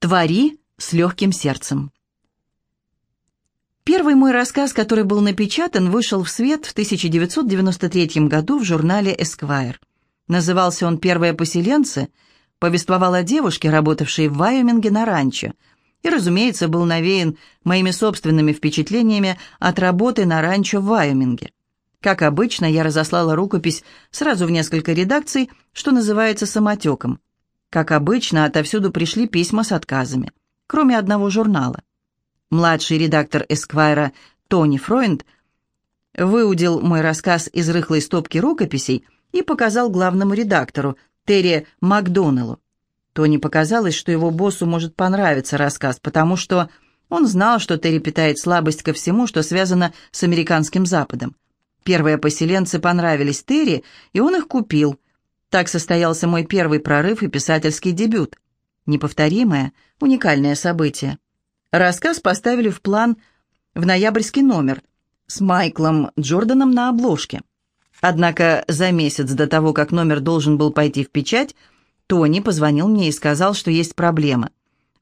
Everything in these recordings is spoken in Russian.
Твори с легким сердцем. Первый мой рассказ, который был напечатан, вышел в свет в 1993 году в журнале Esquire. Назывался он «Первые поселенцы», повествовал о девушке, работавшей в Вайоминге на ранчо, и, разумеется, был навеян моими собственными впечатлениями от работы на ранчо в Вайоминге. Как обычно, я разослала рукопись сразу в несколько редакций, что называется самотеком. Как обычно, отовсюду пришли письма с отказами, кроме одного журнала. Младший редактор «Эсквайра» Тони Фройнд выудил мой рассказ из рыхлой стопки рукописей и показал главному редактору Терри Макдоналлу. Тони показалось, что его боссу может понравиться рассказ, потому что он знал, что Терри питает слабость ко всему, что связано с американским Западом. Первые поселенцы понравились Терри, и он их купил – так состоялся мой первый прорыв и писательский дебют. Неповторимое, уникальное событие. Рассказ поставили в план в ноябрьский номер с Майклом Джорданом на обложке. Однако за месяц до того, как номер должен был пойти в печать, Тони позвонил мне и сказал, что есть проблема.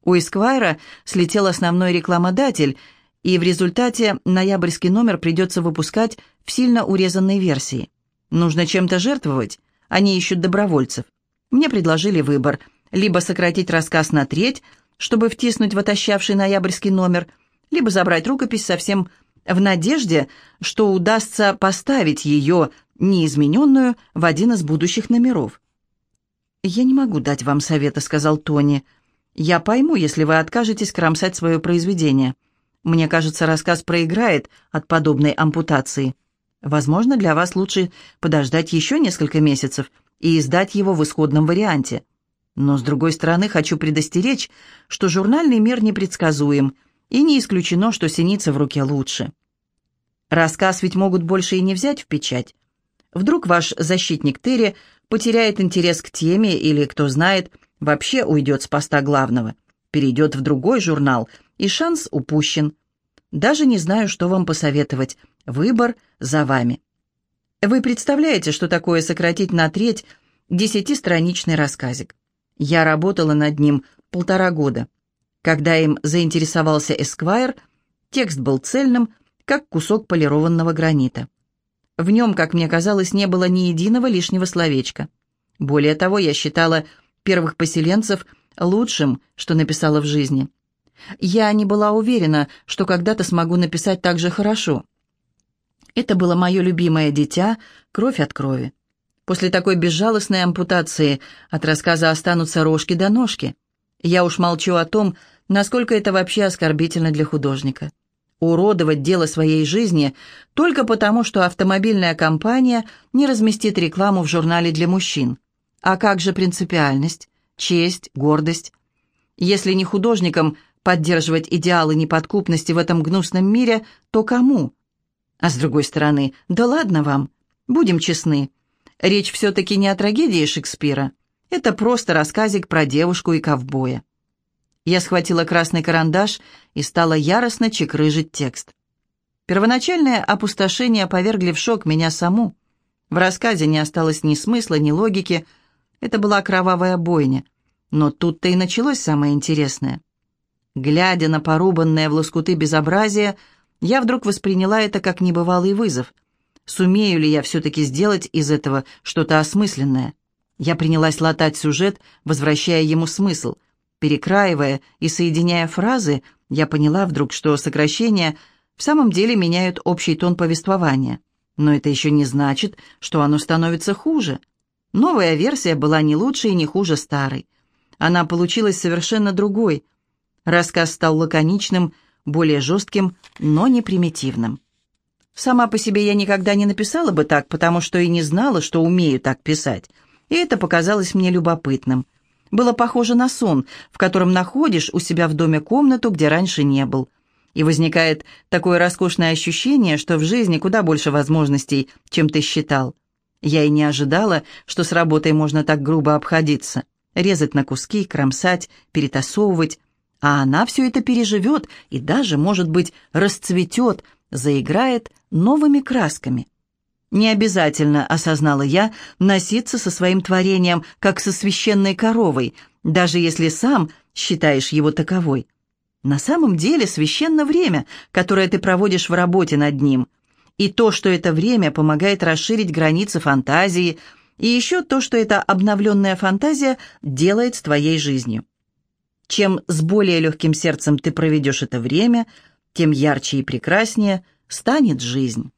У Эсквайра слетел основной рекламодатель, и в результате ноябрьский номер придется выпускать в сильно урезанной версии. Нужно чем-то жертвовать, они ищут добровольцев. Мне предложили выбор – либо сократить рассказ на треть, чтобы втиснуть в отощавший ноябрьский номер, либо забрать рукопись совсем в надежде, что удастся поставить ее, неизмененную, в один из будущих номеров. «Я не могу дать вам совета», — сказал Тони. «Я пойму, если вы откажетесь кромсать свое произведение. Мне кажется, рассказ проиграет от подобной ампутации». Возможно, для вас лучше подождать еще несколько месяцев и издать его в исходном варианте. Но, с другой стороны, хочу предостеречь, что журнальный мир непредсказуем, и не исключено, что синица в руке лучше. Рассказ ведь могут больше и не взять в печать. Вдруг ваш защитник Терри потеряет интерес к теме или, кто знает, вообще уйдет с поста главного, перейдет в другой журнал, и шанс упущен. Даже не знаю, что вам посоветовать – Выбор за вами. Вы представляете, что такое сократить на треть десятистраничный рассказик? Я работала над ним полтора года. Когда им заинтересовался Эсквайр, текст был цельным, как кусок полированного гранита. В нем, как мне казалось, не было ни единого лишнего словечка. Более того, я считала первых поселенцев лучшим, что написала в жизни. Я не была уверена, что когда-то смогу написать так же хорошо. Это было мое любимое дитя, кровь от крови. После такой безжалостной ампутации от рассказа останутся рожки до ножки. Я уж молчу о том, насколько это вообще оскорбительно для художника. Уродовать дело своей жизни только потому, что автомобильная компания не разместит рекламу в журнале для мужчин. А как же принципиальность, честь, гордость? Если не художникам поддерживать идеалы неподкупности в этом гнусном мире, то кому? А с другой стороны, да ладно вам, будем честны. Речь все-таки не о трагедии Шекспира. Это просто рассказик про девушку и ковбоя. Я схватила красный карандаш и стала яростно чекрыжить текст. Первоначальное опустошение повергли в шок меня саму. В рассказе не осталось ни смысла, ни логики. Это была кровавая бойня. Но тут-то и началось самое интересное. Глядя на порубанное в лоскуты безобразие, я вдруг восприняла это как небывалый вызов. Сумею ли я все-таки сделать из этого что-то осмысленное? Я принялась латать сюжет, возвращая ему смысл. Перекраивая и соединяя фразы, я поняла вдруг, что сокращения в самом деле меняют общий тон повествования. Но это еще не значит, что оно становится хуже. Новая версия была не лучше и не хуже старой. Она получилась совершенно другой. Рассказ стал лаконичным, более жестким, но не примитивным. Сама по себе я никогда не написала бы так, потому что и не знала, что умею так писать. И это показалось мне любопытным. Было похоже на сон, в котором находишь у себя в доме комнату, где раньше не был. И возникает такое роскошное ощущение, что в жизни куда больше возможностей, чем ты считал. Я и не ожидала, что с работой можно так грубо обходиться. Резать на куски, кромсать, перетасовывать, а она все это переживет и даже, может быть, расцветет, заиграет новыми красками. Не обязательно, осознала я, носиться со своим творением, как со священной коровой, даже если сам считаешь его таковой. На самом деле священно время, которое ты проводишь в работе над ним, и то, что это время помогает расширить границы фантазии, и еще то, что эта обновленная фантазия делает с твоей жизнью. Чем с более легким сердцем ты проведешь это время, тем ярче и прекраснее станет жизнь.